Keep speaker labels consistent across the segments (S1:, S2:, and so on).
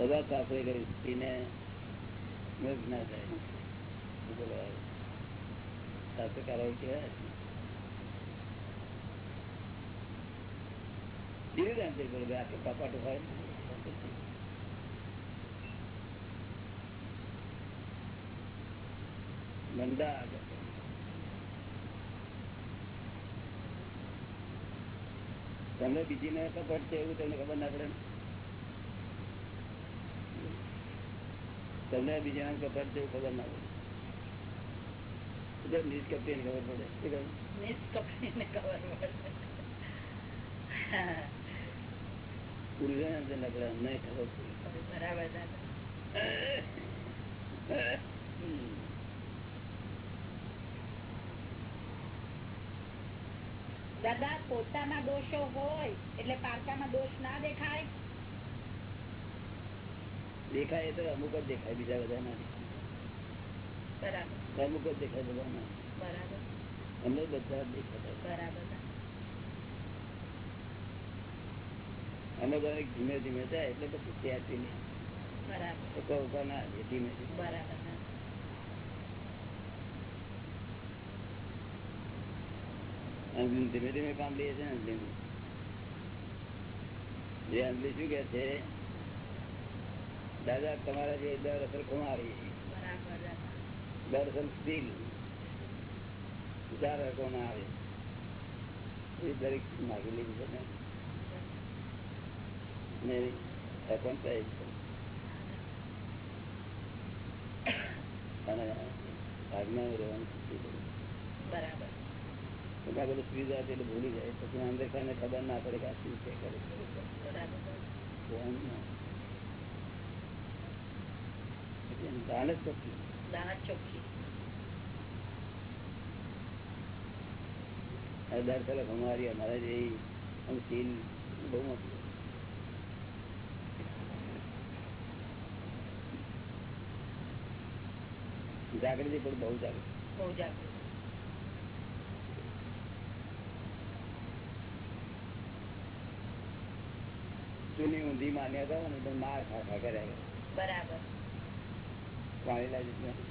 S1: બધા સાસરે કરી સ્ત્રીને ના થાય. શાસ્ત્રકારો કેવાય ધીરે ધીરે કરે આખે કપાટો હોય મંદા તમને બીજી ને કપટ છે એવું તમને ખબર ના પડે તમને બીજા કપટ છે એવું ખબર ના પડે એટલે નિષ્કપટી ને ખબર પડે શું કહ્યું?
S2: નિષ્કપટીને ખબર પડે
S1: પુરુષોને અંદર ના પડે અમને ખબર પડે
S2: બરાબર દાદા
S1: હમ.
S2: દાદા પોતાના દોષો હોય એટલે પારકામાં દોષ ના દેખાય?
S1: દેખાય તો અમુક જ દેખાય બીજા બધા ના. અમુક જ દેખાય બધા ના અમને બધા દેખાતા. અમે દરેક ધીમે ધીમે જાય એટલે પછી ત્યાંથી નહીં.
S2: બરાબર.
S1: ના ધીમે ધીમે.
S2: બરાબર
S1: ધીમે ધીમે કામ લઈએ છે ને અંજલી શું કે છે દાદા તમારા જે દર અસર કુમારી
S2: દાદા.
S1: સ્ટીલ. ચાર કોના આવે. એ દરેક માગી લીધી છે ને. છે. અને આજ્ઞા રહેવાનું
S2: બરાબર.
S1: બધા બધું સુઈ જાય એટલે ભૂલી જાય. પછી અંદર ખાને ખબર ના પડે કે આ શું છે કરે
S2: બરાબર
S1: તો એમ ના. એટલે એમ દાન જ શક્તિ.
S2: દાણા ચોખ્ખી
S1: આ દર કલાક અમારી અમારા જે આમ સીલ બહુ મોટી જાગૃતિ પણ બહુ જાગૃતિ
S2: બહુ જાગૃત
S1: જૂની ઊંધી માન્યતા હોય ને તો માર ખા ખા કરે
S2: બરાબર
S1: પાણી લાવી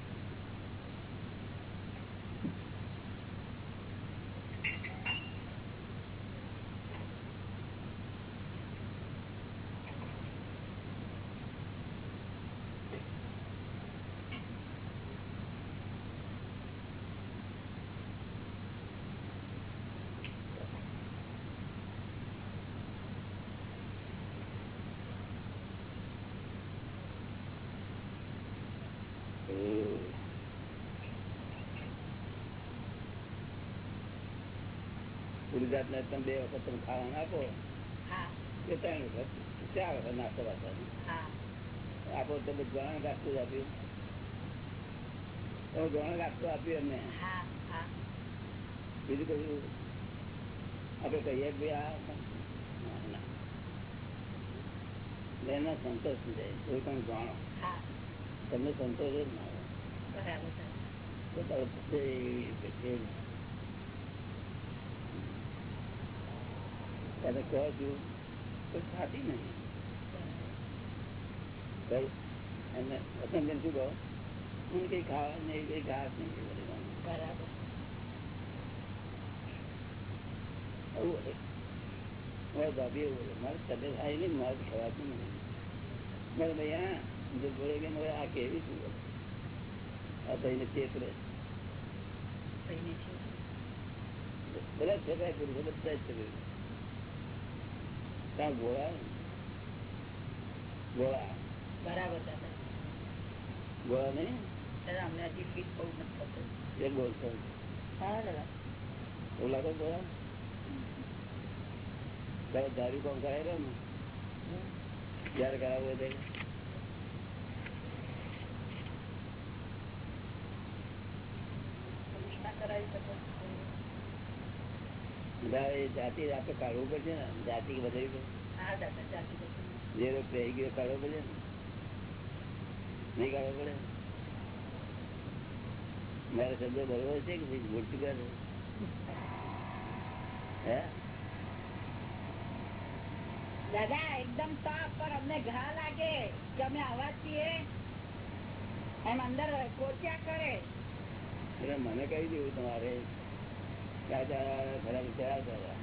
S1: ગુજરાત ને તમે બે વખત તમે ખાવાનું આપો. કે ત્રણ વખત. ચાર વખત નાસ્તો આપો તમે ગણ ગાસ્તું જ આપ્યું. તમે આપ્યું
S2: હા
S1: બીજું કહ્યું આપડે કહીએ કે આ એનો સંતોષ જાય કોઈ પણ જાણો તમને સંતોષ જ ના આવે
S2: બરાબર દાદા
S1: તો તારે પોતે એવી રીતે છે. ત્યારે કહો છું નહીં કઈ એમને શું કહો? હું કઈ ખાવા નહીં કઈ ઘાસ નહીં કઈ બધું.
S2: બરાબર.
S1: આવું મારા તબિયત સારી નહીં મારે ખવાતું નહીં. મારે ભાઈ હા. જો બોલે આ કેવી શું આ ચેતરે બધા જ ત્યાં ગોળા? ગોળા.
S2: બરાબર
S1: ગોળા નહીં?
S2: અમને હજી ફીટ બહુ નથી થતું.
S1: એક થયું
S2: હા દાદા.
S1: એવું લાગે ગોળા? તારે ધાર્યું કામ કરાય રહ્યો ને જયારે કરાવવું
S2: શકો
S1: જાતિ આપડે કાઢવું પડશે ને. જાતિ પડશે
S2: દાદા
S1: જે રોગ થઈ ગયો કાઢવો પડે ને. નહીં કાઢવો પડે? મારો શબ્દ બરોબર છે કે મોટું કરે? હે?
S3: દાદા એકદમ તાપ પર અમને ઘા લાગે. કે અમે આવા છીએ? એમ અંદર કોચ્યા કરે.
S1: એટલે મને કહી દેવું તમારે ખરાબ વિચાર દાદા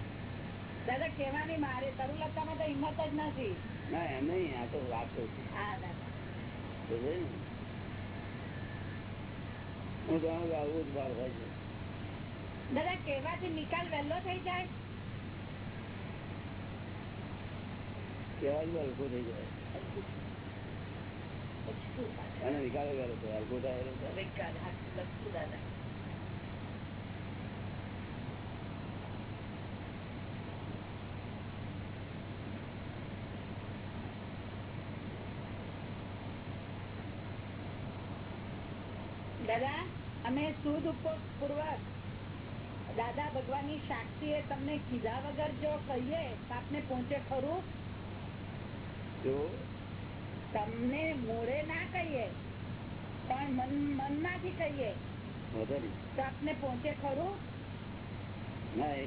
S3: દાદા કેવાની મારે તરુલતામાં તો હિંમત જ નથી.
S1: ના એમ નહીં આ તો વાત કરું છું.
S3: હા
S1: કે આવું જ થાય છે.
S3: દાદા કેવાથી નિકાલ વહેલો થઈ જાય?
S1: કેવા જ હલકો થઈ જાય. અને નિકાલ ગયેલો છે હલકો થાય એટલે થાય.
S3: વિકાલ, હા, લખતું દાદા અમે સુદ પૂર્વક દાદા ભગવાનની સાક્ષી એ તમને કીધા વગર જો કહીએ આપને પહોંચે ખરું તમને મોડે ના કહીએ પણ મન મનમાંથી કહીએ. તો આપને પહોંચે ખરું?
S1: ના એ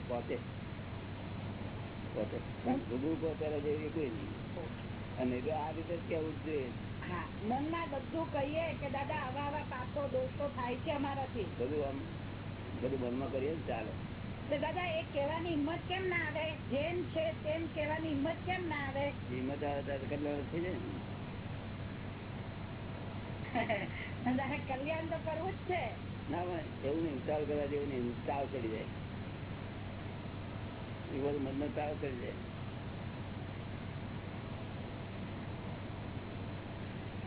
S1: અને આ રીતે કેવું જોઈએ.
S3: મનમાં બધું કહીએ કે દાદા આવા આવા પાકો દોષો થાય છે અમારાથી.
S1: બધું આમ બધું મનમાં કરીએ ને ચાલે.
S3: દાદા એ કેવાની હિંમત કેમ ના આવે? જેમ છે તેમ કેવાની હિંમત કેમ ના આવે?
S1: હિંમત આવે ત્યારે કેટલા વર્ષ થઈ જાય
S3: કલ્યાણ તો કરવું જ છે.
S1: ના એવું નહીં તાવ કરવા જેવું નહીં તાવ ચડી જાય એ બધું મનનો તાવ ચડી જાય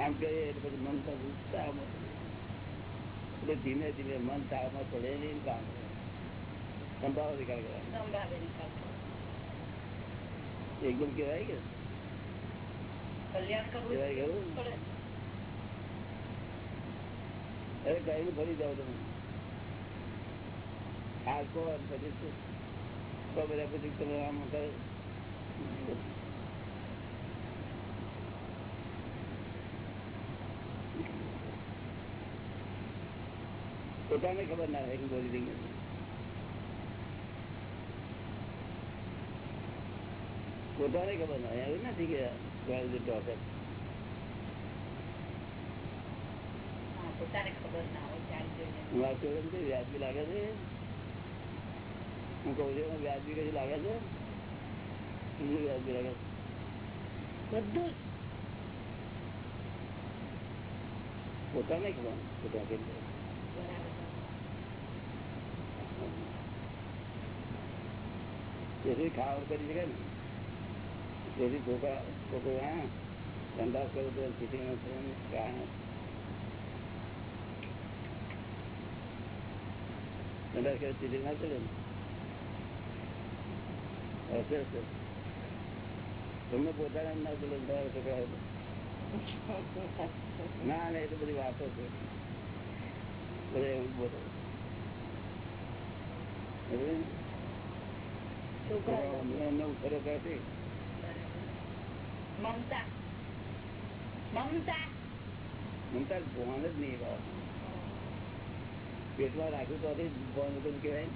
S1: આમ એટલે બધું મન તો એટલે ધીમે ધીમે મન તાવમાં પડે નહીં કામ કરે. સંભાવ નિકાલ કરવાનો.
S3: સંભાવે નિકાલ કરો.
S1: એકદમ કેવાય કે
S3: કલ્યાણ કરવું
S1: કેવાય ગયું ફરી જાઓ તમે. કહો પછી આમ. પોતાને ખબર ના રહે બોલી દઈએ પોતાને ખબર ના રહે એવું નથી કે ટોકર
S3: પોતાને ખબર ના હોય
S1: હું વ્યાજબી લાગે છે? હું કઉ છું વ્યાજબી કશું લાગે છે? કેટલું વ્યાજબી લાગે છે.
S3: બધું
S1: પોતાને ખબર પોતા કેટલું તેથી ખાવા કરી શકે ને. તેથી ધોકા ધંધા કરો તો સ્થિતિમાં કારણ ધંધા કરે ના ચડે ને તમને પોતાના ના ચડે ને છોકરા ના ના એ તો બધી વાતો છે?
S3: છોકરા
S1: એમને ઉછેરો કરતી
S3: મમતા મમતા
S1: મમતા ભગવાન જ નહીં. પેટમાં રાખ્યું તો ભણ હતું કહેવાય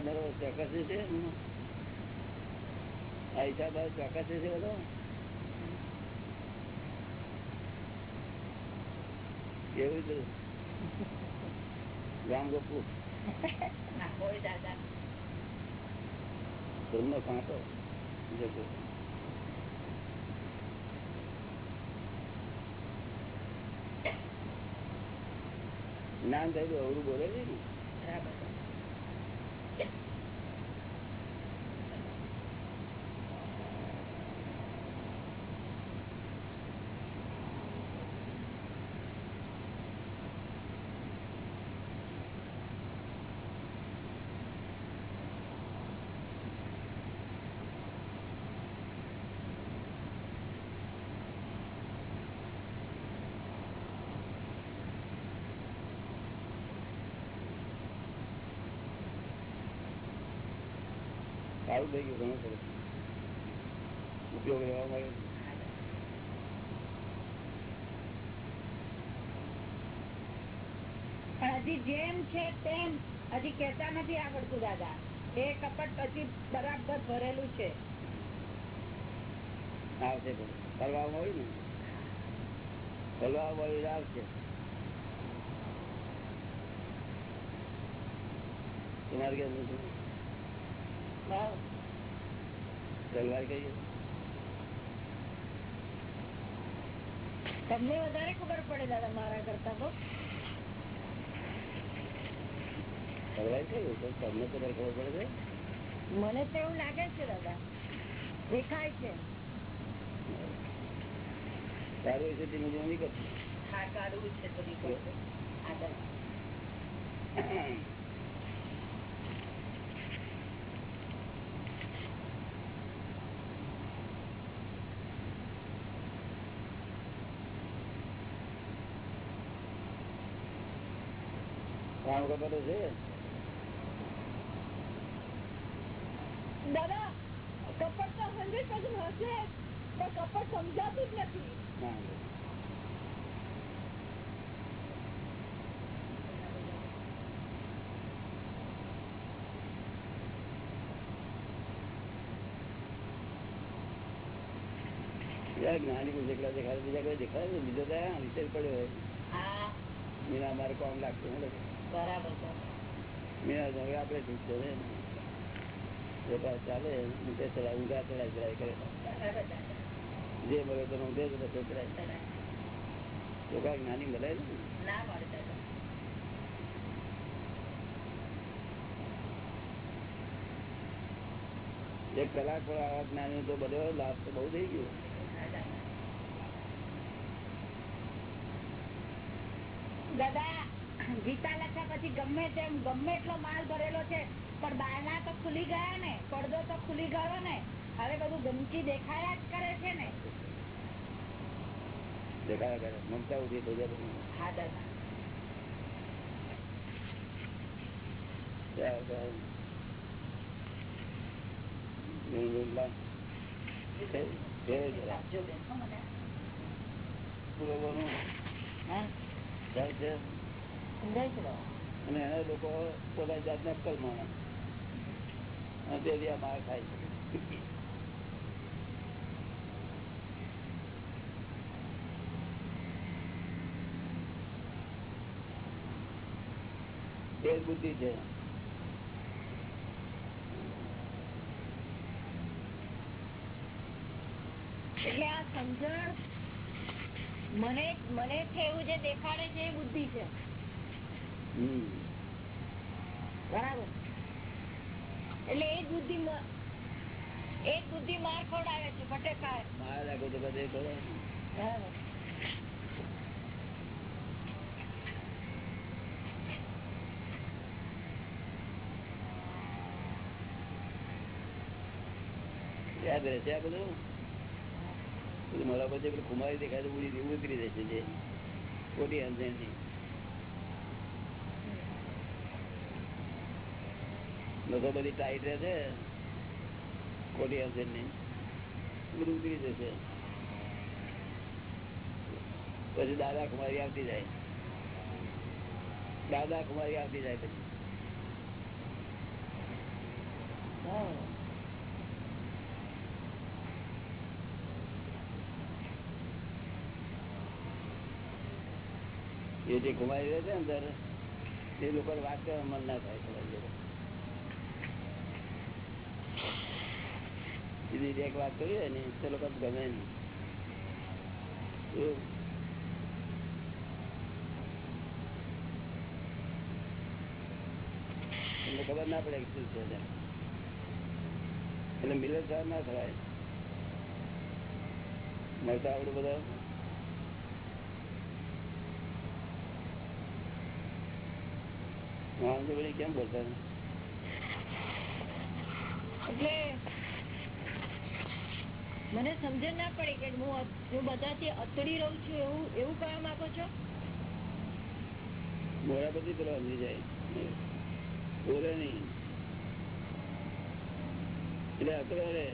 S1: બરોબર ચોક્કસ છે આ હિસાબ ચોક્કસ છે બધો? કેવું છે રામ ગોપુ
S3: ના હોય દાદા
S1: ધર્મ કાંટો જતો જ્ઞાન થયેલું અવરું બોલે છે ને
S3: બરાબર
S1: સારું થઈ ગયું ઘણું સરસ ઉપયોગ રહેવા મળે
S2: પણ હજી જેમ છે તેમ હજી કેતા નથી આવડતું દાદા. એ કપટ પછી બરાબર ભરેલું છે.
S1: આવશે ફરવા મળ્યું ને? ફરવા મળ્યું આવશે. તમારે કેમ તલવાર કઈ
S2: તમને વધારે ખબર પડે દાદા મારા કરતા તો.
S1: તો તમને તો ખબર પડે છે?
S2: મને તો એવું લાગે છે દાદા. દેખાય છે.
S1: સારું છે ધીમે ધીમે નહીં કરતું
S2: હા કાઢવું છે તો આગળ
S1: કામ ખબર છે
S2: દાદા કપટ તો હંડ્રેડ પર્સન્ટ હશે પણ સમજાતું જ નથી.
S1: જ્ઞાની કોઈ જેટલા દેખાડે બીજા કોઈ દેખાય ને બીજો ત્યાં વિચાર પડ્યો હોય. મીના અમારે કોમ લાગતું
S2: બરાબર
S1: મીના હવે આપણે ઠીક છે ચાલે ઊંઘે ચડાય ઊંઘા ચડાય ચડાય કરે. જે મળે તો ઊંઘે જ છોકરા કાંઈક નાની મળે ને? એક કલાક પણ આવા જ્ઞાની તો બધો લાભ તો બહુ થઈ ગયો.
S2: દાદા ગીતા લખ્યા પછી ગમે તેમ ગમે એટલો માલ ભરેલો છે પણ બારણા તો ખુલી ગયા ને પડદો તો ખુલી ગયો ને. હવે બધું ગંદકી દેખાયા જ કરે છે ને.
S1: દેખાયા કરે. મમતા ઊભી થઈ જાય
S2: હા દાદા.
S1: ત્યાં આગળ ઊંઘ ઊંઘ લાવ. ફેર- ફેર જરા.
S2: આપજો બેન હો મને
S1: પૂર્વનું
S2: હા?
S1: થાય છે
S2: સમજાય છે દાદા
S1: અને એના લોકો પોતાની જાતને અક્કલ માણે અને તેથી આ માર ખાય છે બુદ્ધિ છે.
S2: એટલે આ સમજણ મને મને છે એવું જે દેખાડે છે એ બુદ્ધિ છે. બરાબર. એટલે એ બુદ્ધિ એ બુદ્ધિ માર ખવડાવે છે ફટે ખાય.
S1: માર લાગે છે બધે કરે યાદ રહેશે આ બધું? બધું મોડા પછી પેલું ખુમારી દેખાય તો ઉડી ઉતરી જશે જે ખોટી અંજણની નસો બધી ટાઈટ રહેશે ખોટી અંજણની બધું ઉતરી જશે. પછી દાદા કુમારી આવતી જાય. દાદા કુમારી આવતી જાય પછી. જે કુમારી રહ્યા છે અંદર એ લોકો વાત કરવા મન ના થાય થોડા. સીધી એક વાત કરી હોય ને, તે લોકો ગમે નહીં. ખબર ના પડે શું છે એટલે મિલન સાહેબ ના થવાય મળતા આવડું બધા? વળી કેમ બોલતા?
S2: એટલે મને સમજણ ના પડી કે હું હું બધાથી અતડી રહું છું એવું એવું કહેવા માંગો છો?
S1: મોડા પછી પેલો સમજી જાય બોલે નહીં. એટલે રે.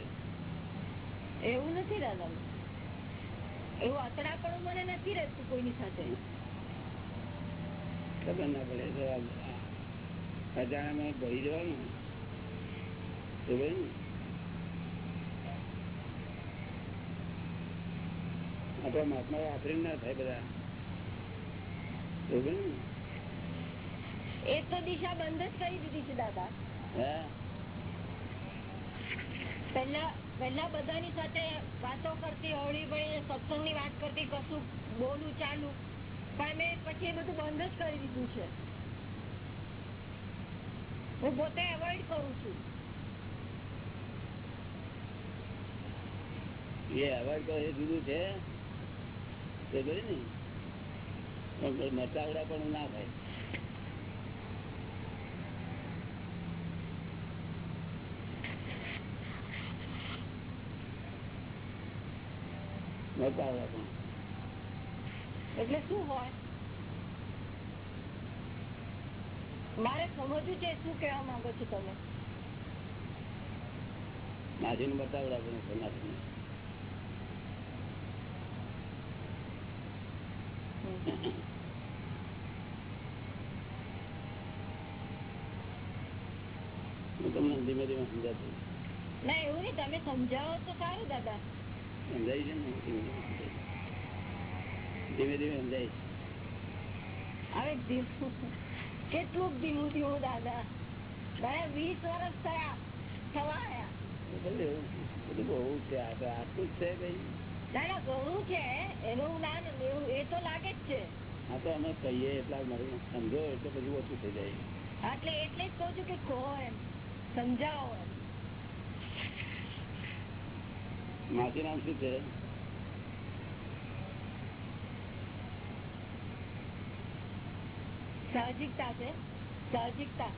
S2: એવું નથી દાદા એવું અથડાપણું મને નથી રહેતું કોઈની સાથે.
S1: ખબર ના પડે. તો અજાણામાં ભરી જવાનું? તો ભાઈ આપણા મહાત્મા આફરી ના થાય બધા.
S2: એ તો દિશા બંધ જ કરી દીધી છે દાદા.
S1: પેલા
S2: પહેલા પહેલા બધાની સાથે વાતો કરતી હોળી ભાઈ સત્સંગની વાત કરતી કશું બોલું ચાલુ. પણ મેં પછી એ બધું બંધ જ કરી દીધું છે. હું પોતે એવોઈડ કરું છું.
S1: એ અવાજ કરે એ જુદું છે. તે ભાઈ ને? મચાવડા પણ ના થાય મચાવડા પણ.
S2: એટલે શું હોય? મારે સમજવું છે શું કેવા માંગો છો તમે?
S1: નાસીને બતાવડા પણ નાસીને હું તમને ધીમે ધીમે સમજાતું
S2: ના એવું નહીં તમે સમજાવો તો સારું દાદા.
S1: સમજાય છે ને ધીમે ધીમે સમજાય
S2: હવે ધીમું કેટલું ધીમું ધીમું દાદા. મારે વીસ વર્ષ થયા થવા આયા
S1: બધું એવું બધું બહુ છે આ તો આટલું જ છે કઈ
S2: ના ના ઘણું છે એનું ના એવું એ તો લાગે જ છે.
S1: આ તો અમે કહીએ એટલા મારું સમજો એટલે પછી ઓછું થઈ જાય.
S2: એટલે એટલે જ કહું છું કે કહો એમ સમજાવો એમ.
S1: માસી નામ શું છે?
S2: સાહજિકતા છે સાહજિકતા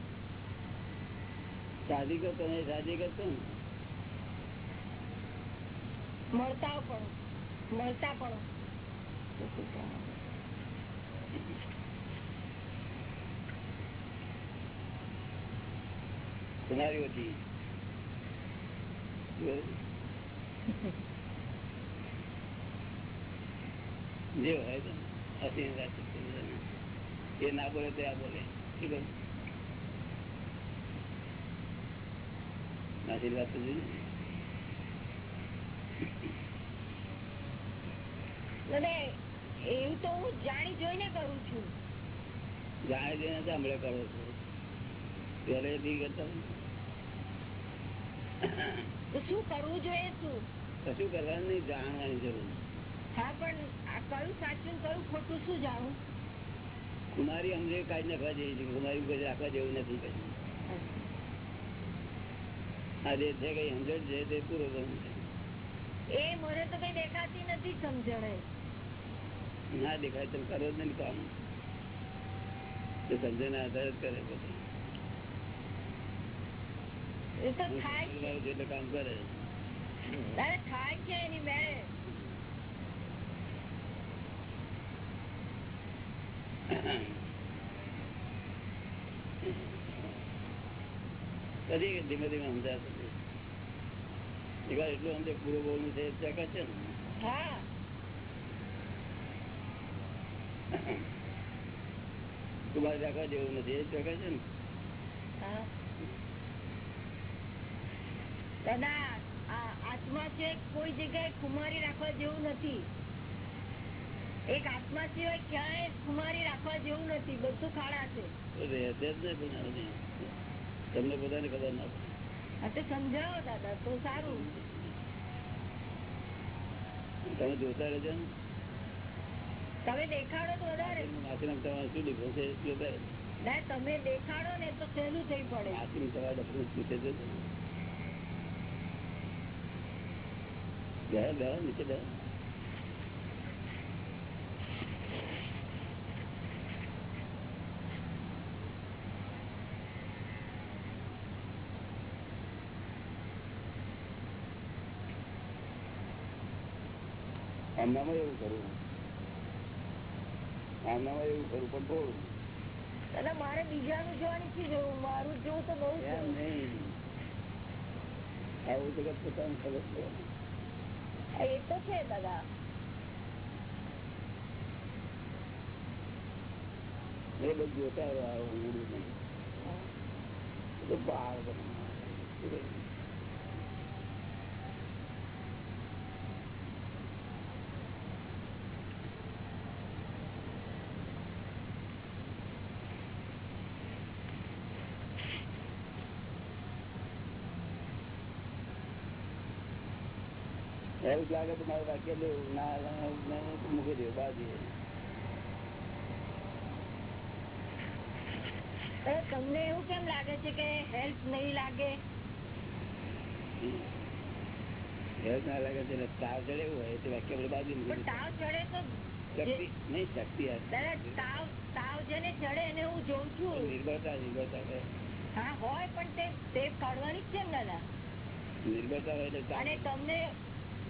S1: શાદી કરતો નહીં શાદી કરતો ને
S2: મળતા પણ મળતા પણ
S1: કુમારી હતી જે હોય તો હસીને એ ના બોલે તે આ બોલે. નાસી વાત તો જોઈએ
S2: એવું તો હું જાણી જોઈને કરું છું.
S1: જાણે જઈને તો હમણાં કરો છો. પહેલેથી કરતા
S2: શું કરવું જોઈએ શું
S1: કશું કરવાનું નહીં જાણવાની જરૂર.
S2: હા પણ આ કયું સાચું કયું ખોટું શું જાણું
S1: કુમારી અમને કાઢી નાખવા જેવી છે કુમારી કોઈ રાખવા જેવું નથી કઈ. આ જે છે કઈ સમજણ છે તે પૂરો
S2: એ મને તો કઈ દેખાતી નથી સમજણે.
S1: ના દેખાય તમે કરો જ નહીં કામ તો સમજણ આધાર જ કરે પછી.
S2: એ તો થાય છે.
S1: એટલે કામ કરે.
S2: થાય છે એની મેળે.
S1: કદી ધીમે ધીમે સમજાશે એટલું સમજે પૂરો બોલવું છે ચકા છે ને. તમારે રાખવા જેવું નથી એ ચકા છે ને.
S2: દાદા આત્મા છે કોઈ જગ્યાએ કુમારી રાખવા જેવું નથી. એક આત્મા સિવાય ક્યાંય કુમારી રાખવા જેવું નથી બધું ખાડા છે.
S1: તમને બધાને ખબર ના
S2: તો સમજાવો દાદા તો સારું.
S1: તમે જોતા રહેજો ને.
S2: તમે દેખાડો તો વધારે.
S1: માસીને તમારે શું ડિફરન્સ છે?
S2: તમે દેખાડો ને તો સહેલું થઈ પડે.
S1: માસીને તમારે પૂછે છે ગયા ગયા નીચે ગયા. આમનામાં એવું કરવું. એમનામાં એવું કરવું પણ થોડું.
S2: દાદા મારે બીજાનું જોવાની જોવું મારું જોવું તો બહુ છે
S1: એમ નહીં. આવું તો પોતાનું ખબર પડે
S2: છે દાદા
S1: એ બધું જોતા રહો, આવું નહીં. તો પહાડ બનાવવા. એવું લાગે તો મારું વાક્ય લેવું ના મૂકી દેવું બાજુ
S2: તમને એવું કેમ લાગે છે કે હેલ્પ નહીં લાગે?
S1: એવું ના લાગે છે તાવ ચડે એવું હોય તો વાક્ય આપણે બાજુ
S2: પણ તાવ ચડે તો
S1: શક્તિ નહીં શક્તિ
S2: તાવ તાવ જેને ચડે એને હું જોઉં છું.
S1: નિર્ભરતા નિર્ભરતા
S2: હા હોય પણ તે કાઢવાની જ છે ને દાદા.
S1: નિર્ભરતા હોય એટલે.
S2: અને તમને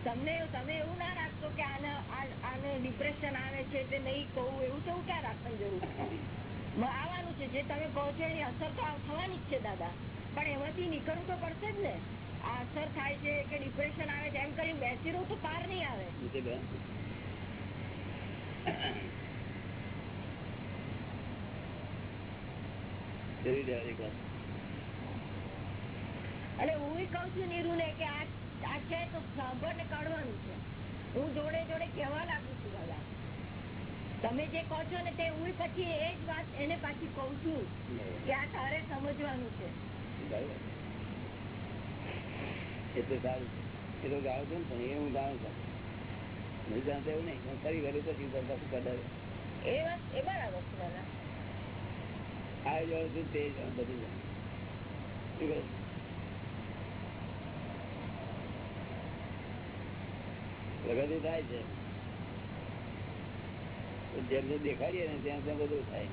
S2: તમને તમે એવું ના રાખશો કે આને આને ડિપ્રેશન આવે છે તે નહીં કહું એવું તો ક્યાં રાખવાની જરૂર? આવવાનું છે. જે તમે કહો છો એની અસર તો થવાની જ છે દાદા. પણ એમાંથી નીકળવું તો પડશે જ ને. આ અસર થાય છે કે ડિપ્રેશન આવે છે એમ કરીને બેસી રહું તો પાર નહીં આવે. એટલે હું કઉ છું નીરુ ને કે આ આ છે તો સાંભળને કાઢવાનું છે. હું જોડે જોડે કહેવા લાગુ છું દાદા. તમે જે કહો છો ને તે હું પછી એ જ વાત એને પાછી કહું છું કે આ તારે સમજવાનું છે.
S1: બરાબર. સારું ગાવ છે ને એ હું ગાઉં છું. નહીં જાણતો એવું નહીં હું ફરી વળી પછી કદાચ
S2: એ વાત એ બરાબર છે દાદા.
S1: આ જાણું છું તે બધું જાણું. શું કહે? પ્રગતિ થાય છે. જેમ જેમ દેખાડીએ ને ત્યાં ત્યાં બધું થાય.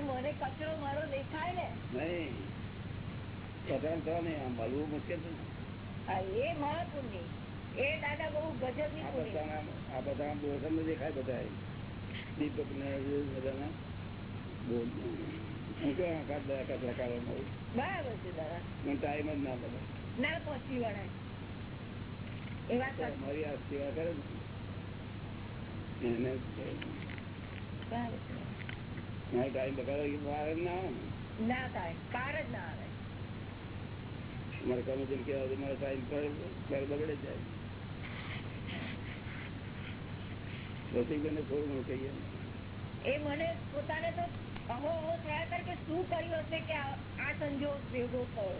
S2: મને કચરો મારો દેખાય ને.
S1: નહીં. પતંગ થવા નહીં મળવું મુશ્કેલ છે
S2: એ મહાપુણ્ય એ દાદા બહુ
S1: ગજબની
S2: પુણ્ય.
S1: આ બધા દોષણ દેખાય બધા દીપક ને બધાના. બોલ હું કેવા કાઢ દયા કચરા કાઢવા
S2: બરાબર છે દાદા.
S1: ટાઈમ જ ના બધા
S2: ના પહોંચી વળાય એ વાત સાચી.
S1: મારી આ સેવા કરે ને. એને. મારો ટાઈમ બગાડો જ ના આવે ને?
S2: ના થાય. પાર જ ના આવે.
S1: મારે ગમે તેમ કહેવાય તો મારો ટાઈમ પર બગડે જાય રસિકભાઈને થોડું ઘણું કહીએ.
S2: એ મને પોતાને તો અહો અહો થયા કરે કે શું કર્યું હશે કે આ આ સંજોગ ભેગો થયો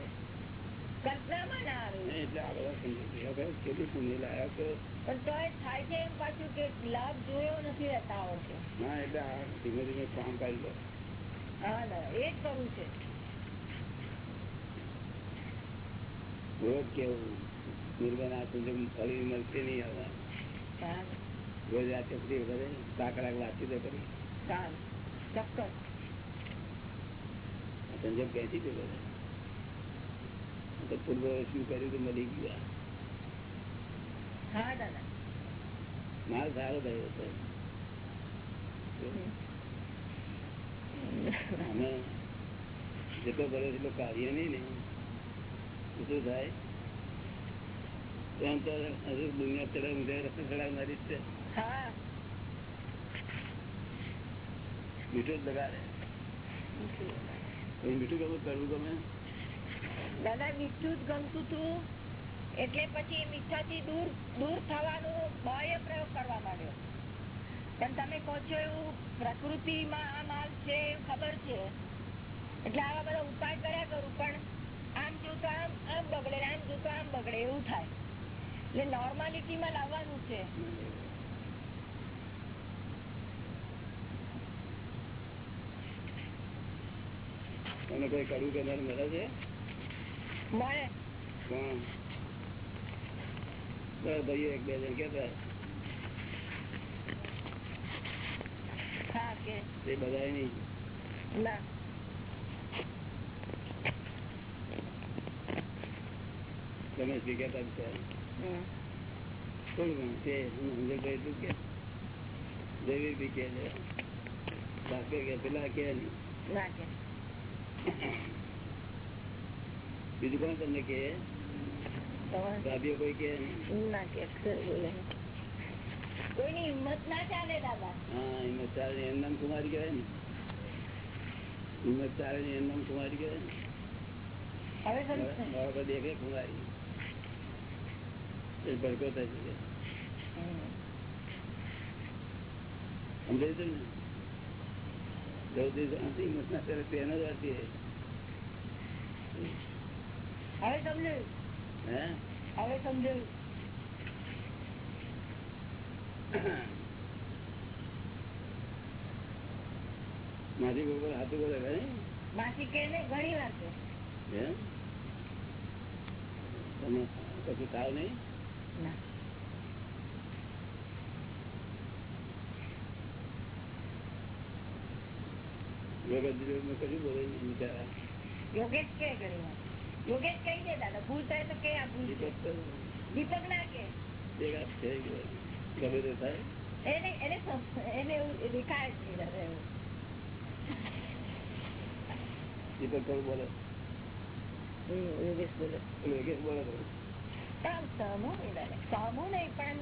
S2: કલ્પનામાં ના આવે.
S1: એટલે આ બધા સમજી કેટલી પુણ્ય લાયા તો
S2: પણ તો એ થાય છે એમ પાછું કે લાભ જોયો નથી રહેતા આવડતો.
S1: ના એટલે આ ધીમે ધીમે કામ કરી લો.
S2: હા ના એ જ કરવું છે.
S1: રોજ કેવું? દુર્ગના આ ફરી મળશે નહીં હવે. રોજ આ ચકડી કરે કાકડા વાંચી તો કરી સંજોગ ક્યાંથી તો કરે પૂર્વ શું કર્યું તો મળી ગયા માલ સારો થયો હતો. અમે જેટલો ભરે એટલો કાર્ય નહીં ને. શું થાય તેમ તો હજુ દુનિયા ચડાવ ઊંધે રસ્તે ચડાવનારી જ છે. મીઠું જ લગાડે. મીઠું ગમે કરવું ગમે?
S2: દાદા મીઠું જ ગમતું હતું એટલે પછી મીઠા મીઠાથી દૂર દૂર થવાનો બાહ્ય પ્રયોગ કરવા માંડ્યો. પણ તમે કહો છો એવું પ્રકૃતિમાં આ માલ છે એવું ખબર છે. એટલે આવા બધા ઉપાય કર્યા કરું પણ જોતો આમ આમ બગડે આમ જોતો આમ બગડે એવું થાય. એટલે નોર્માલિટીમાં લાવવાનું છે.
S1: તમને કોઈ કડવું કરનાર મળે છે?
S2: મળે.
S1: કોણ બસ ભાઈ એક બે જણ કેતા
S2: હા કે.
S1: બધા નહીં.
S2: ના.
S1: તમે સ્વીકારતા થોડું ઘણું છે સમજણ ભાઈ કે જૈવિક બી કે ભાસ્કર કે પેલા કે નહીં.
S2: ના કે.
S1: બીજું કોણ તમને કે? ભાભીઓ કોઈ કે નહીં?
S2: ના કે કોઈની હિંમત ના ચાલે દાદા.
S1: હા હિંમત ચાલે એમ નામ કુમારી કહેવાય ને. હિંમત ચાલે ને એમ નામ કુમારી કહેવાય ને.
S2: હવે
S1: દેખે કુમારી. ભડકો થાય છે સમજાય ને ના.
S2: હવે સમજાયું હવે સમજાયું
S1: મારી બરોબર હાથું બોલે ભાઈ
S2: માસી કે ને ઘણી વાર છે.
S1: તમે કશું થાવ નહીં?
S2: યોગેશ કે યોગેશ કહી દે દાદા ભૂલ થાય તો કે આ ભૂલ
S1: દીપક
S2: ના કે.
S1: એક હાથ છે ગમે તે થાય.
S2: એને એને એને એવું દેખાય નહીં દાદા એવું.
S1: દીપક થોડું બોલે.
S2: યોગેશ બોલે.
S1: યોગેશ બોલે થોડું
S2: સમૂહ નહીં સમૂહ નહીં પણ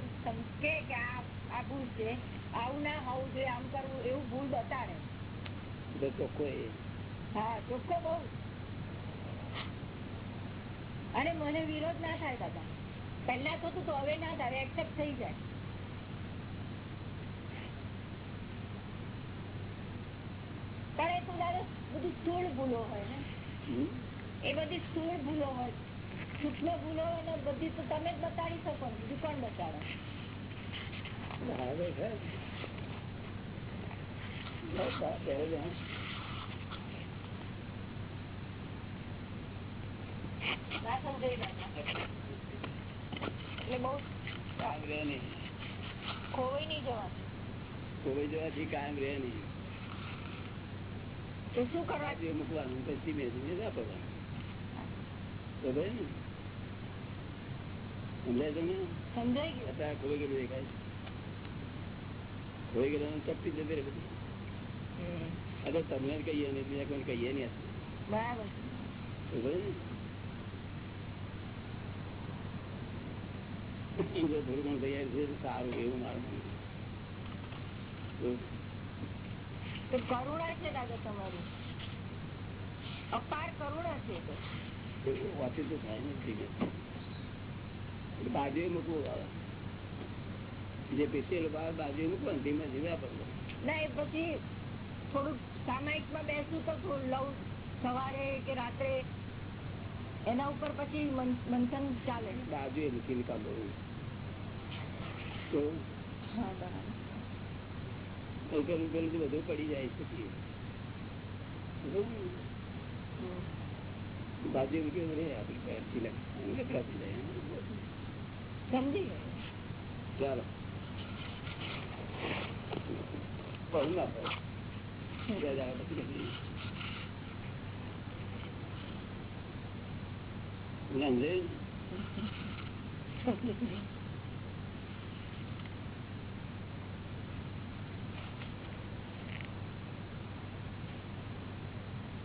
S2: કે કે આ આ ભૂલ છે આવું ના હોવું જોઈએ આમ કરવું એવું ભૂલ બતાડે.
S1: ચોખ્ખો એ
S2: હા ચોખ્ખો બહુ. અને મને વિરોધ ના થાય દાદા. પહેલા તું તો હવે ના થાય એક્સેપ્ટ થઈ જાય. પણ એ તું દાદા બધી સ્થૂળ ભૂલો હોય ને. એ બધી સ્થૂળ ભૂલો હોય. સૂક્ષ્મ ભૂલો હોય બધી તો તમે જ બતાડી શકો બીજું કોણ બતાડે? ખોવાઈ નહીં જવાનું.
S1: ખોવાઈ જવાથી કાયમ રહે નહીં.
S2: તો શું કરવા?
S1: મૂકવાનું પછી મેં આપવાનું તો ભાઈ ને સમજાય તમને
S2: ગયું.
S1: અત્યારે ખોઈ ગયેલું દેખાય છે. ખોઈ ગયેલું ચપટી જતી રહે બધી. અરે તમને જ કહીએ નહીં બીજા કોઈ કહીએ નહીં
S2: બરાબર.
S1: થોડું ઘણું તૈયાર છે સારું એવું મારું
S2: કરુણા છે દાદા તમારી. અપાર કરુણા છે
S1: ઓછી તો થાય ને એટલે બાજુએ મૂકવું આવે જે પીસેલું બહાર બાજુએ મૂકવાનું ધીમે ધીમે વાપરવું
S2: ના એ પછી થોડુંક સામાયિકમાં બેસું તો થોડું લઉં સવારે કે રાત્રે એના ઉપર પછી મન- મંથન ચાલે.
S1: બાજુએ મૂકીને કામ કરવું તો
S2: હા બરાબર.
S1: પેલું પેલું તો બધું પડી જાય છે બાજુ મૂક્યું રે આપણી પાસે સિલેક્ટ લખડા થઈ જાય
S2: સમજી
S1: ચાલો.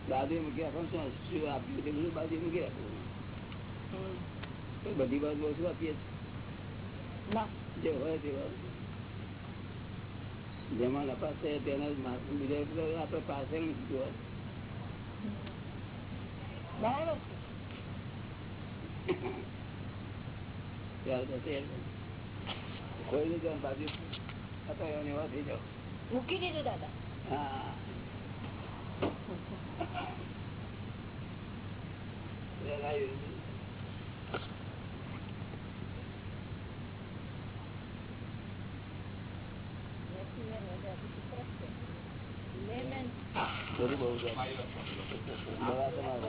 S1: દાદી મૂકી રાખો શું શું આપ્યું તે બધું બાજુ મૂકી રાખો બધી બાજુ શું આપીએ? છીએ? જે હોય તે જેમાં છે તેના બીજા આપડે પાસે જોવા. ત્યાર પછી કોઈ નહીં જવાનું બાજુ થઈ જાઓ.
S2: મૂકી દીધું દાદા.
S1: હા. આવ્યું બધું બહુ છે દવા તમારે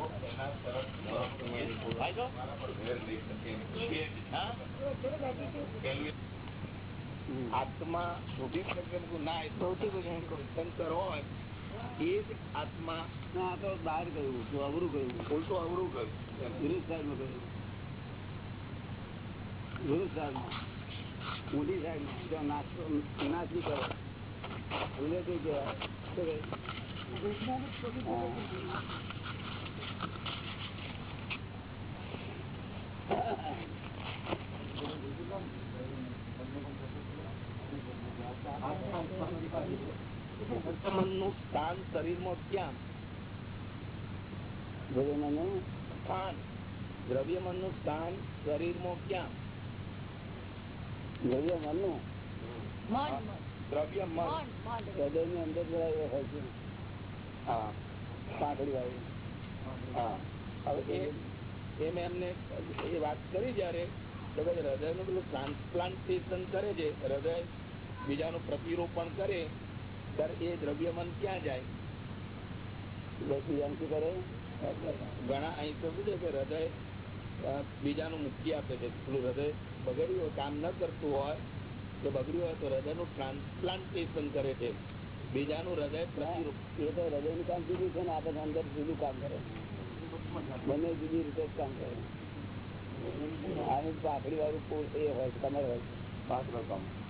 S1: હમ.
S4: આત્મા ભૌતિક પ્રજ્ઞાનું ના એ
S2: ભૌતિક વિજ્ઞાન
S4: શંકર હોય એ જ આત્મા
S1: ના, આ તો બહાર ગયું તો અવરું ગયું
S4: ઉલટું અવરું ગયું
S1: વિરુદ્ધ સાઈડમાં ગયું ગુરુ સાહેબ ઊંડી સાહેબ જો નાસ્તો નાસી કરે રિલેટિવ કહેવાય શું કહે? હા.
S4: મનનું સ્થાન શરીરમાં ક્યાં?
S1: બોલો મને
S4: સ્થાન. દ્રવ્ય મનનું સ્થાન શરીરમાં ક્યાં?
S1: દ્રવ્ય મનનું
S2: મન. મન
S4: દ્રવ્ય મન
S2: મન. મન
S1: હૃદયની અંદર હોય છે.
S4: હા.
S1: પાંખડી વાળી.
S4: હા. હવે એ એ મેં એમને એ વાત કરી જયારે હૃદયનું હૃદયનું પેલું ટ્રાન્સપ્લાન્ટેશન કરે છે. હૃદય બીજાનું પ્રતિરોપણ કરે ત્યારે એ દ્રવ્ય મન ક્યાં જાય?
S1: શું કરે?
S4: ઘણા અહીં તો શું છે કે હૃદય બીજાનું મુક્તિ આપે છે. પેલું હૃદય બગડ્યું હોય કામ ન કરતું હોય તો બગડ્યું હોય તો હૃદયનું ટ્રાન્સપ્લાન્ટેશન કરે છે. બીજાનું હૃદય પ્રતિરૂપ
S1: એ તો હૃદયનું કામ જુદું છે ને આપણે અંદર જુદું કામ કરે. બંને જુદી રીતે જ કામ કરે. આનું પાકડી વાળું એ હોય તમારે હોય. છે.
S4: કામ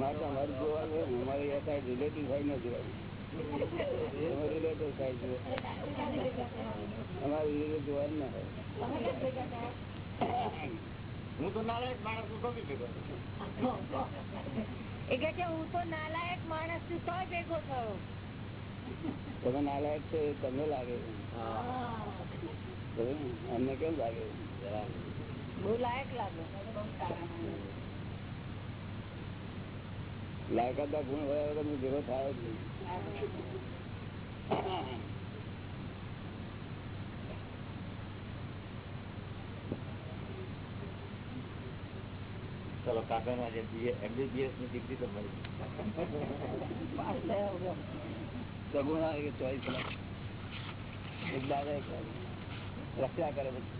S1: અમારે તો અમારું જોવાનું અમારે એ રિલેટિવ થાય ન જોવાનું. રિલેટિવ થાય છે અમારે રિલેટિવ જોવાનું ના હોય.
S4: હું તો નારાયણ માણસ હું ગમી ભેગો
S2: એ કે હું તો નાલાયક માણસ છું તો ભેગો થયો.
S1: તમે નાલાયક છે તમને લાગે અમને કેમ લાગે.
S2: બહુ લાયક લાગે.
S1: લાયકાત ના ગુણ હોય તો ભેગો થાય જ નહીં.
S4: ચલો કાકા ના એમબીબીએસની ડિગ્રી તો મળી
S1: સગુણ આવે કે ચોઈસ રક્ષા કરે પછી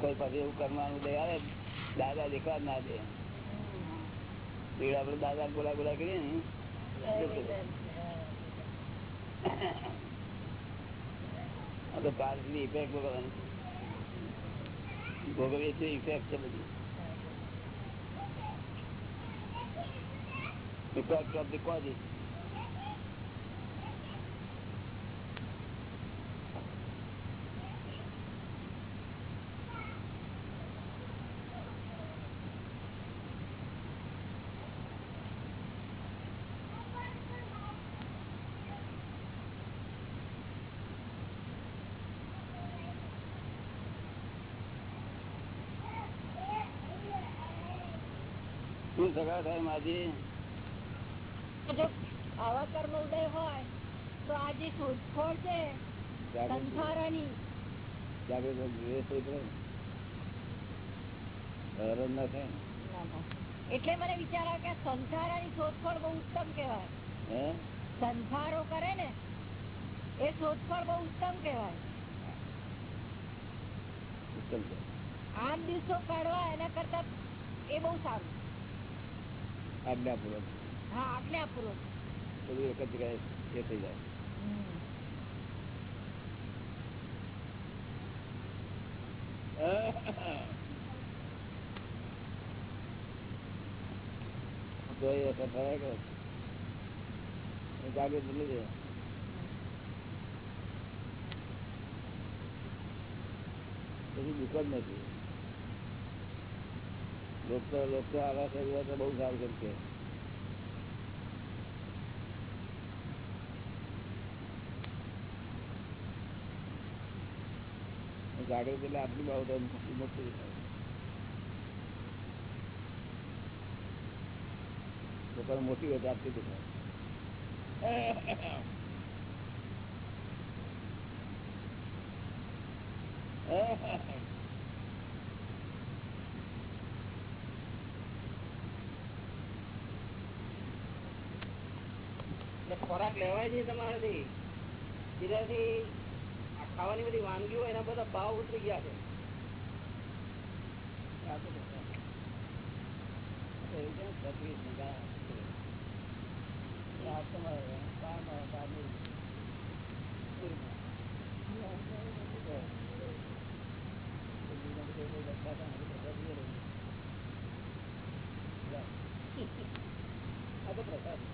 S1: કોઈ પછી એવું કરવાનું દે આવે દાદા દેખવા ના દે. આપડે દાદા ગોળા ગોળા કરીએ ને તો ઇફેક્ટ ભોગવવાની ભોગવીએ છીએ ઇફેક્ટ છે બધી. ઇફેક્ટ ઓફ ધી કોઝિસ સગા થાય માજી
S2: જો આવા કર્મ ઉદય હોય તો આ જે શોધખોળ છે સંસારની. એટલે મને વિચાર આવે કે સંસારની શોધખોળ બહુ ઉત્તમ કેવાય
S1: હે?
S2: સંસારો કરે ને એ શોધખોળ બહુ ઉત્તમ
S1: કેવાય
S2: આમ દિવસો કાઢવા એના કરતા એ બહુ સારું.
S1: આજ્ઞાપૂર્વક
S2: હા આજ્ઞાપૂર્વક
S1: બધું એક જ એ થઈ જાય. તો એ અસર થયા એ જાગૃત બની જાય. પછી દુઃખ જ નથી. લોકો લોકો આવા થઈ તો બહુ સારું કરશે જાગૃત એટલે આટલી બાબત મોટી મોટી લોકોને મોટી વાત આપતી દેખાય હા હા થાય છે ખાવાની બધી વાનગીઓ એના બધા ભાવ ઉતરી ગયા છે.
S5: આ તો પ્રસાદ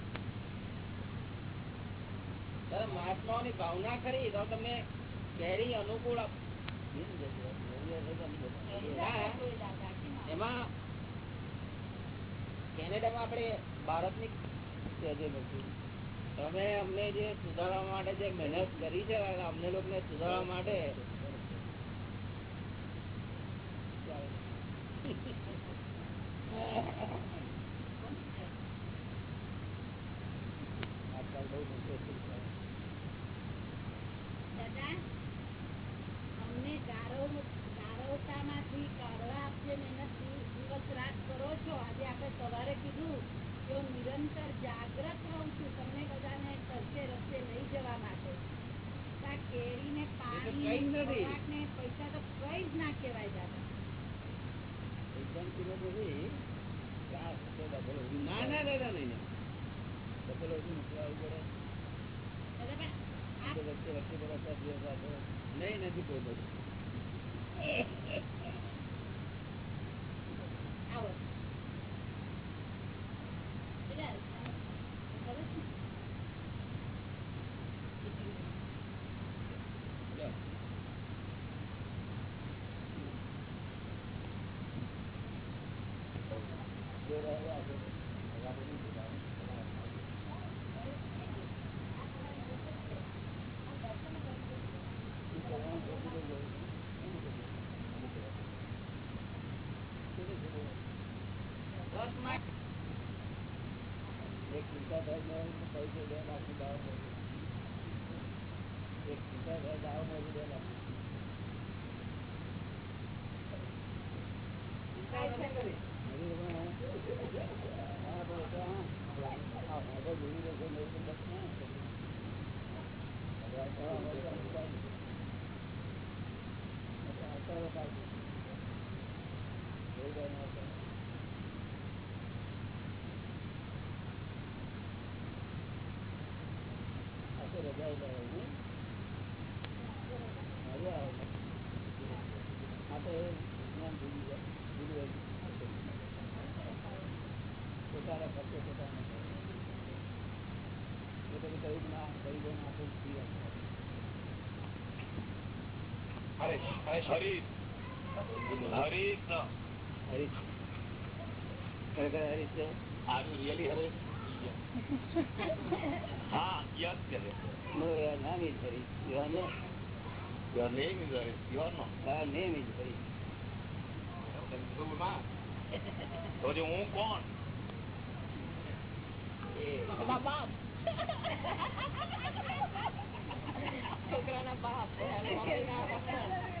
S1: આત્માઓની ભાવના ખરી તો તમને ઘેરી અનુકૂળ એમાં કેનેડામાં આપણે ભારતની તમે અમને જે સુધારવા માટે જે મહેનત કરી છે, અમને લોકોને સુધારવા માટે
S6: હું
S7: કોણ?
S5: બાબા છોકરાના બાપ.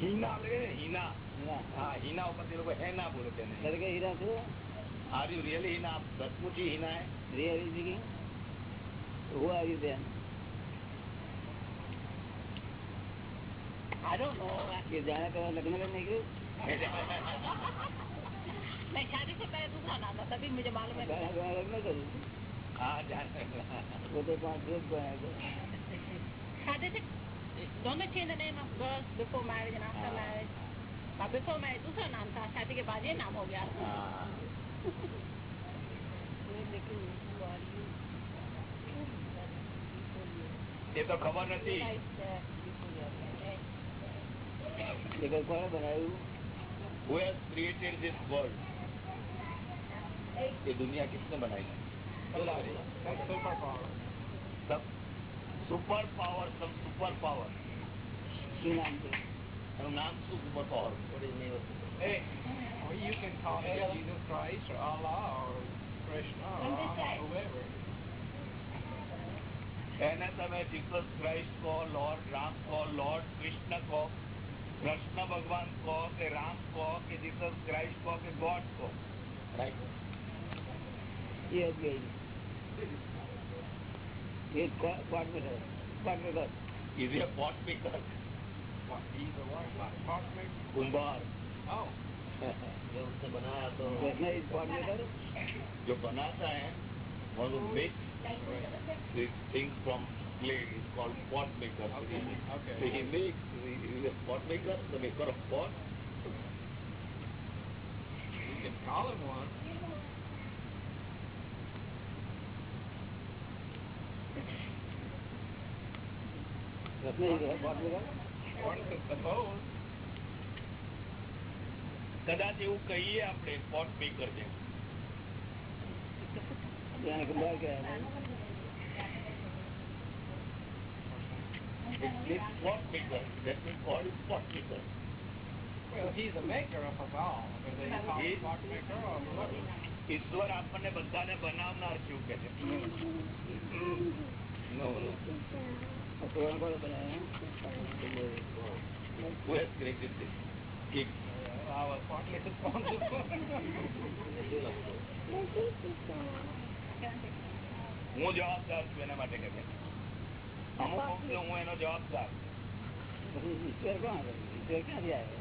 S7: હિના એટલે હિના હા હિના ઉપર તે લોકો હેના બોલે તેને
S5: એટલે કે હીરા છે
S7: આર યુ રિયલી હિના સચમુચી હિના હે real
S1: is key who are you then
S5: I don't know.
S1: ये जाना तो लगने में नहीं क्यों?
S5: मैं शादी से पहले दूसरा नाम था तभी मुझे मालूम है
S1: लगने करूँ
S7: हाँ जाना
S1: वो तो पाँच रोज को है
S5: शादी से don't they change the name of girls before marriage and after marriage? और before marriage दूसरा नाम था शादी के बाद ये नाम हो गया
S7: हाँ એ તો ખબર નથી
S1: ये कोई कौन बनायु
S7: Who has created this world? ये दुनिया किसने बनाई सब super power some super power
S8: Hey, or you can call him Jesus Christ or Allah or Krishna or
S5: Allah,
S8: whoever.
S7: એને તમે જીસસ ક્રાઇસ્ટ કહો લોર્ડ રામ કહો લોર્ડ કૃષ્ણ કહો કૃષ્ણ ભગવાન કહો કે રામ કહો કે જીસસ ક્રાઇસ્ટ કહો કે ગોડ કહો
S1: right God maker God maker is a God maker what,
S7: he's the one, my
S8: partner? Kumbar. Oh. जो उसने
S7: बनाया
S8: तो
S1: उसने इस फॉर्मुलर
S7: जो बनाता है one clay is called pot maker. So he makes he pot maker, the maker of pot.
S8: You can call him one. Doesn't he is?
S7: કદાચ એવું કહીએ આપણે પોટ
S8: પે કરજે
S7: ઈશ્વર આપણને બધાને બનાવનાર છે એવું કે છે હું જવાબદાર છું એના માટે કે અમુક હું એનો જવાબદાર ઈશ્વર
S5: કોણ ઈશ્વર ક્યાંથી આવ્યો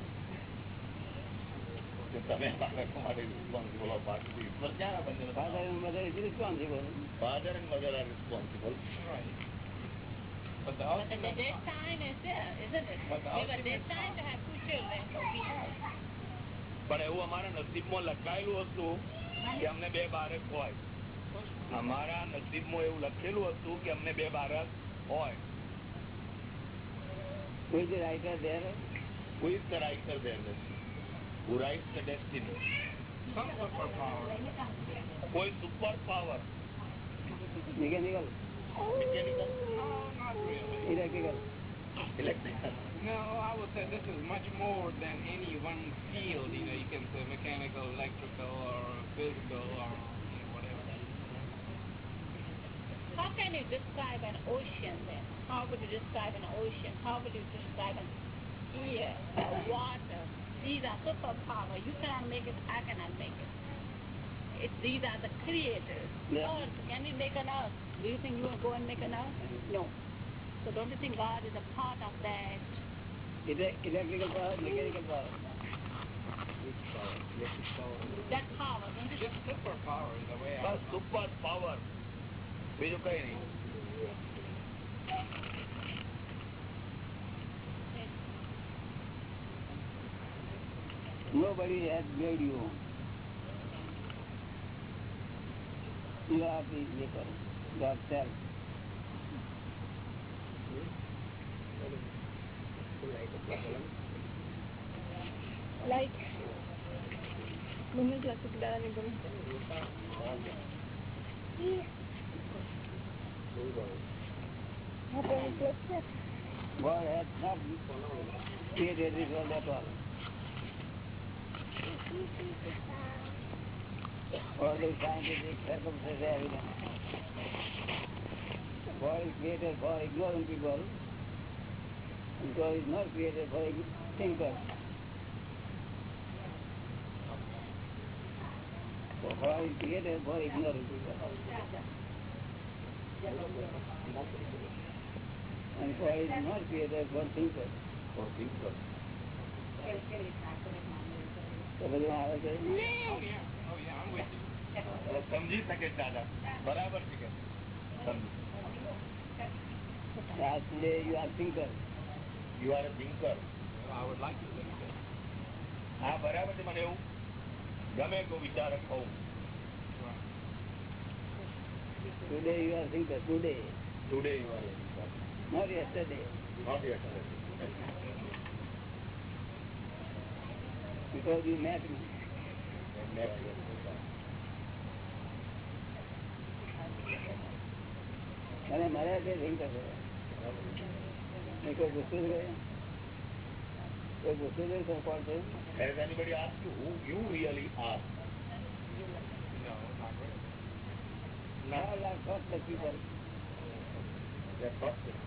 S7: પણ એવું અમારા નસીબમાં લખાયેલું હતું કે અમને બે બારક હોય અમારા નસીબમાં એવું લખેલું હતું કે અમને બે બારક હોય
S1: કોઈ રાઇટર
S7: દેર કોઈ રાઇટર દેર નથી who writes the destiny.
S8: Some super
S7: power. Koi super.
S1: Mechanical.
S7: Mechanical?
S8: No, not really.
S1: Electrical.
S7: Electrical.
S8: No, I would say this is much more than any one field. You know, you can say mechanical, electrical, or physical, or you know, whatever.
S5: How can you describe an ocean then? How would you describe an ocean? How would you describe an a water? These are superpower. You cannot make it, I cannot make it. it these are the creators.
S1: Yeah.
S5: Earth, can we make an earth? Do you think you will go and make an earth? No. So don't you think God is a part of that?
S1: Electrical power, mechanical power. Power.
S5: That power, don't you
S8: Just superpower is the way I...
S7: Superpower. બીજું કઈ નહીં
S1: Nobody has made you. You are the maker, yourself.
S2: Like, bumili lang sa kidala ni Bumi. Apa yung plus niya?
S1: God has not created this world at all. All these scientific circumstances are evident. God is created for ignorant people. And God is not created for thinkers. So God is created for ignorant people. And God is not created for thinkers.
S8: For thinkers.
S4: સમજી શકે દાદા બરાબર છે.
S1: You are thinker.
S4: હા બરાબર છે મને એવું ગમે તો વિચારક હોઉં
S1: Today you are thinker. Today.
S4: Today you are.
S1: Not Because you met me. અને મારા તે thinker છે. કોઈ પૂછતું જ કોઈ પૂછતું જ તો કોણ છે?
S4: Has anybody asked you who you really are?
S8: No, not really.
S1: All are thoughtless people.
S4: They are thoughtless.